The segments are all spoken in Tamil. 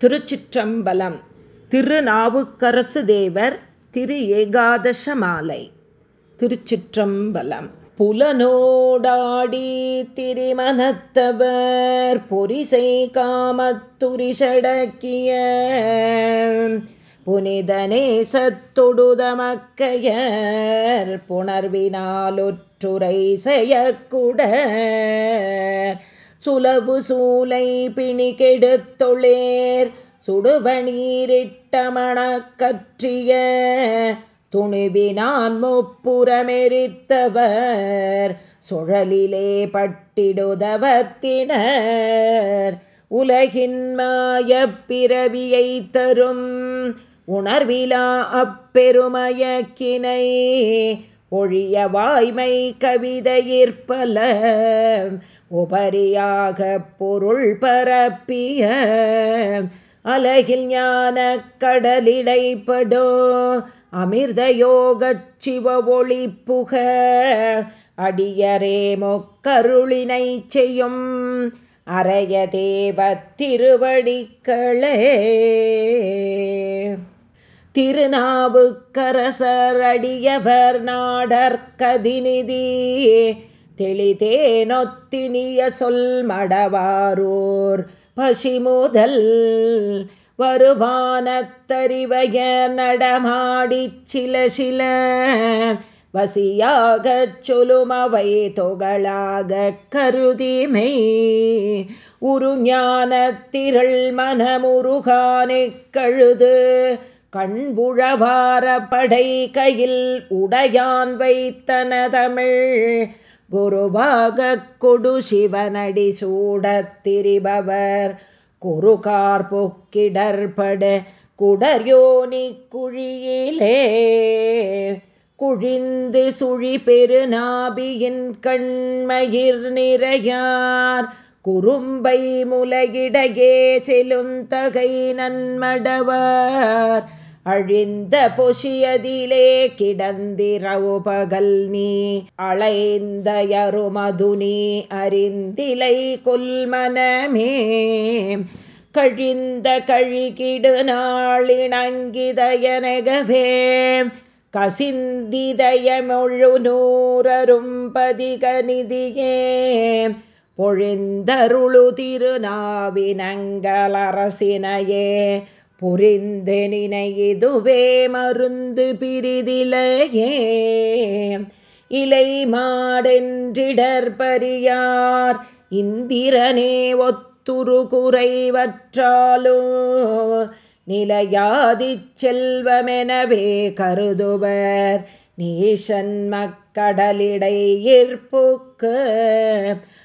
திருச்சிற்றம்பலம். திருநாவுக்கரசு தேவர் திரு ஏகாதச மாலை திருச்சிற்றம்பலம். புலனோடாடி திரிமனத்தவர் பொரிசை காமத்துரிஷடக்கிய புனிதனே சத்தொடுதமக்கையர் புணர்வினாலொற்றுரை செய்யக்கூட. சுலபு சூலை பிணி கெடுத்தொளேர் சுடுவநீரிட்டமண துணிவினான் முப்புறமெரித்தவர் சுழலிலே பட்டிடுதவத்தினர். உலகின் மாயப் பிறவியை தரும் உணர்விலா அப்பெருமயக்கினை ஒழிய வாய்மை கவிதையிற்பல உபரியாக பொருள் பரப்பிய அலகில் ஞான கடலிடைப்படோ அமிர்த யோகச் சிவ ஒளி புக அடியரே மொக்கருளினை செய்யும் அரைய தேவ திருவடிக்களே திருநாவுக்கரசரடியவர் நாடற்கதிநிதி தெளிதேனொத்தினிய சொல் மடவாரூர் பசிமுதல் வருவானத்தறிவய நடமாடிச் சில சில வசியாகச் சொலுமவை தொகளாக கருதிமை உருஞானத்திரள் மனமுருகானே கழுது கண்புழவார படை கையில் உடையான் வைத்தன தமிழ் குருபாக கொடு சிவனடி சூடத் திரிபவர். குறுகார் பொக்கிடற்பட குடர்யோனி குழியிலே. குழிந்து சுழி பெருநாபியின் கண்மயிர் நிறையார். குறும்பை முலையிடையே செலுந்தகை நன்மடவர். அழிந்த பொஷியதிலே கிடந்திரவு பகல் நீ அளைந்தயருமது நீ அறிந்திலை கொல்மனமே. கழிந்த கழிகிடு நாளிணங்கிதயனகவே கசிந்திதயமொழு நூறரும் பதிகநிதியே பொழிந்தருளு திருநாவினங்களரசினையே புரிந்து நினைதுவே மருந்து பிரிதிலையே. இலை மாடென்றிடற்பரியார் இந்திரனே ஒத்துரு குறைவற்றாலோ. நிலையாதி செல்வமெனவே கருதுவர் நீசன் மக்கடலிடை ஏற்புக்கு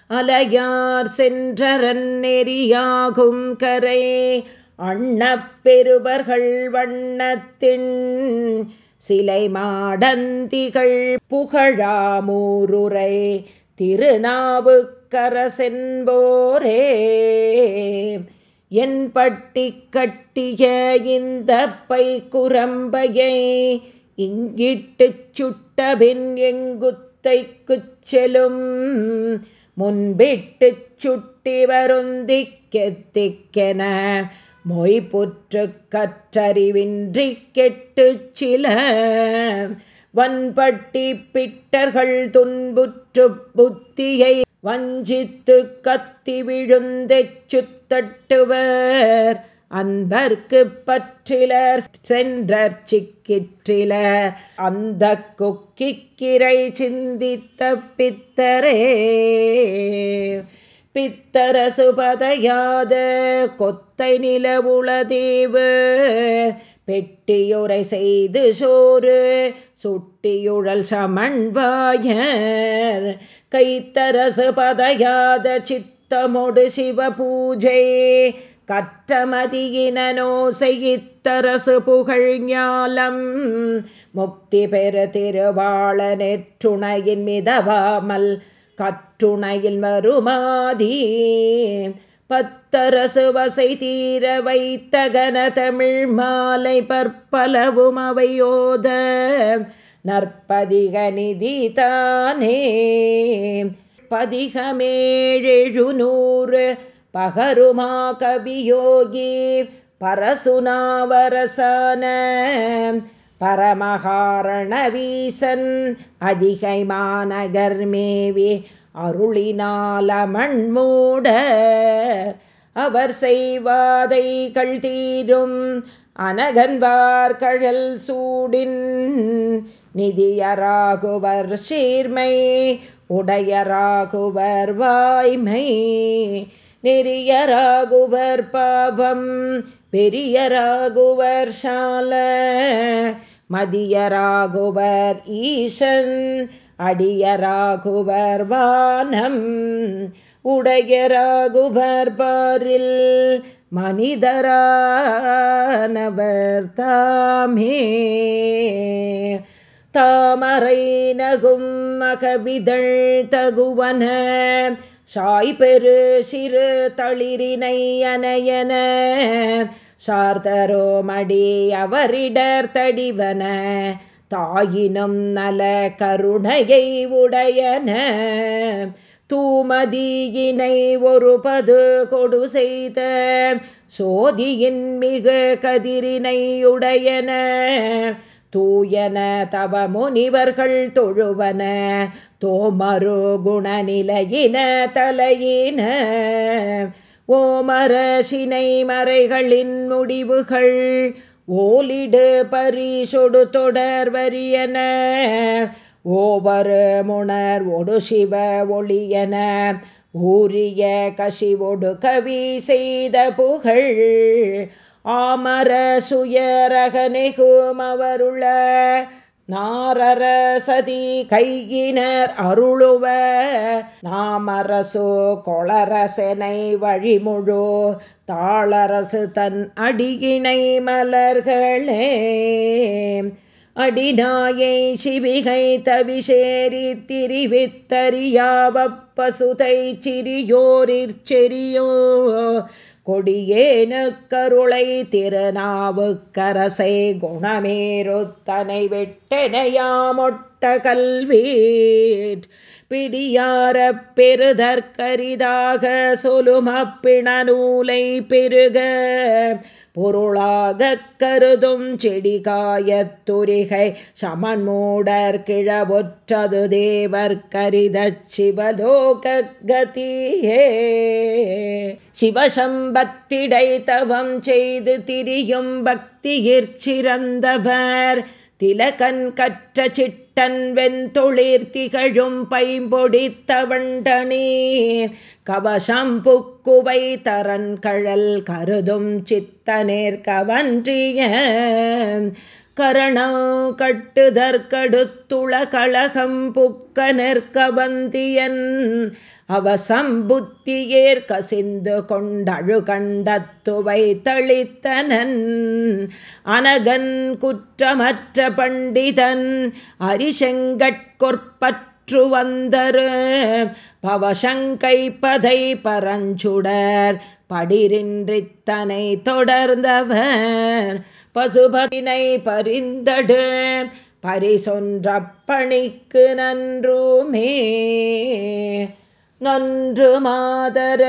அலையார் சென்றரன் நெறியாகும் கரை அண்ணப்பெருவர்கள் வண்ணத்தின் சிலை மாடந்திகள் புகழாமூருரை திருநாவுக்கரசென்போரே. என் பட்டி கட்டிய இந்த பை குரம்பையை இங்கிட்டுச் சுட்டபின் எங்குத்தைக்குச் செலும். முன்பிட்டுச் சுட்டி வருந்திக்கெத்திக்கென மொய்புற்று கற்றறிவின்றி கெட்டு சில வன்பட்டி பிட்டர்கள் துன்புற்று புத்தியை வஞ்சித்து கத்தி விழுந்தெச்சுத்தட்டுவர் அன்பர்க்கு பற்றிலர் சென்றர் சிக்கிற்றிலர். அந்த கொக்கிக்கிரை சிந்தித்த பித்தரே. பித்தரசுபதையாத கொத்தை நிலவுளதேவு பெட்டியுரை செய்து சோறு சுட்டியுழல் சமண்வாயர் கைத்தரசு பதையாத சித்தமொடு சிவ பூஜை கற்றமதியினோ செய்யித்தரசு புகழ் ஞாலம். முக்தி பெரு திருவாள நெற்றுணையின் மிதவாமல் கற்றுணையில் மறுமாதி. பத்தரசு வசை தீர வைத்தகன தமிழ் மாலை பற்பலவும் அவையோத. நற்பதிக நிதி தானே. பதிகமேழெழு நூறு பகருமா கவியோகி. பரசுனாவரசான. பரமகாரணவீசன் அதிகை மாநகர் மேவி அருளினால மண்மூட அவர் செய்வாதைகள் தீரும். அனகன்வார் கழல் சூடின் நிதியராகுவர் சீர்மை உடையராகுவர் வாய்மை. நெறியராகுவர் பாவம் பெரியராகுவர் சால. மதியராகுவர் ஈசன் அடியராகுவர் வானம். உடையராகுவர் பாரில் மனிதரானவர் தாமே. தாமரை நகும் மகவிதழ் தகுவன சாய்பெரு சிறு தளிரினை அனையன சார்தரோ மடி அவரிடர் தடிவன தாயினும் நல கருணையை உடையன. தூமதியினை ஒருபது கொடு செய்த சோதியின் மிகு கதிரினையுடையன தூயன தவ முனிவர்கள் தொழுவன தோமரு குணநிலையின தலையின. ஓமரசினை மறைகளின் முடிவுகள் ஓலிடு பரிசொடு தொடர் வரியன. ஓவரு முனர் ஒடு சிவ ஒளியன. ஊரிய கசிவொடு கவி செய்த புகழ் ஆமர சுயரகனெகும் அவருள நாரர சதி கையினர் அருளுவ நாமரசு கொளரசனை வழிமுழு தாளரசு தன் அடியினை மலர்களே. அடிநாயை சிவிகை தவிசேரி திரிவித்தறியாவப்பசுதை சிறியோரிற் செரியோ கொடியேன கருளை திருநாவுக்கரசை குணமேருத்தனை வெட்டனையாமொட்ட கல்வீட் பிடியார பெருதற்கரிதாக சொலும் அப்பிண நூலை பெருக. பொருளாக கருதும் செடி காயத்துரிகை சமன்மூடர் கிழவொற்றது தேவர் கரித சிவலோக கதியே. சிவசம்பத்திடை தவம் செய்து திரியும் பக்தியிற் சிறந்தவர் திலகன் கற்ற சிட்டன் வெண்தொழிர் திகழும் பைம்பொடித்தவண்டனே கவசம் புக்குவை தரன் கழல் கருதும் சித்தனேர் கவன்றிய கரணம் கட்டுதற்கடுத்துள கழகம் புக்க நெற்கவந்தியன். அவசம்புத்தியேர் கசிந்து கொண்டழு கண்டத்துவை தளித்தனன். அனகன் குற்றமற்ற பண்டிதன் அரிசெங்கட்கொற்பற்று வந்தரு. பவசங்கை பதை பரஞ்சுடர் படிரின்றித்தனை தொடர்ந்தவர். பசுபதினை பரிந்தடு பரிசொன்ற பணிக்கு நன்றுமே. நன்று மாதர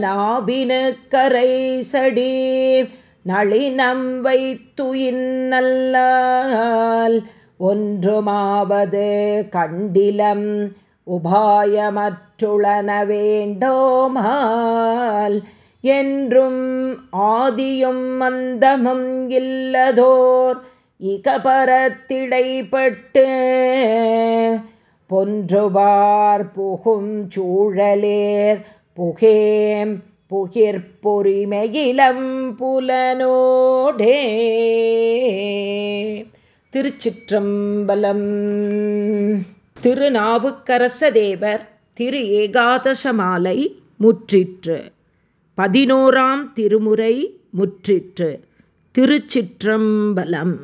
நாவினு கரை சடி நளினம் வைத்துயின் நல்லால் ஒன்றுமாவது கண்டிலம் உபாயமற்றுளன வேண்டோமால். என்றும் ஆதியும் மந்தமும் இல்லதோர் இகபரத்திடைப்பட்டு பொன்றுவார் புகும் சூழலேர் புகேம் புகிர்பொறிமையிலம் புலனோடே. திருச்சிற்றம்பலம். திருநாவுக்கரசதேவர் திரு ஏகாதசமாலை முற்றிற்று. பதினோராம் திருமுறை முற்றிற்று. திருச்சிற்றம்பலம்.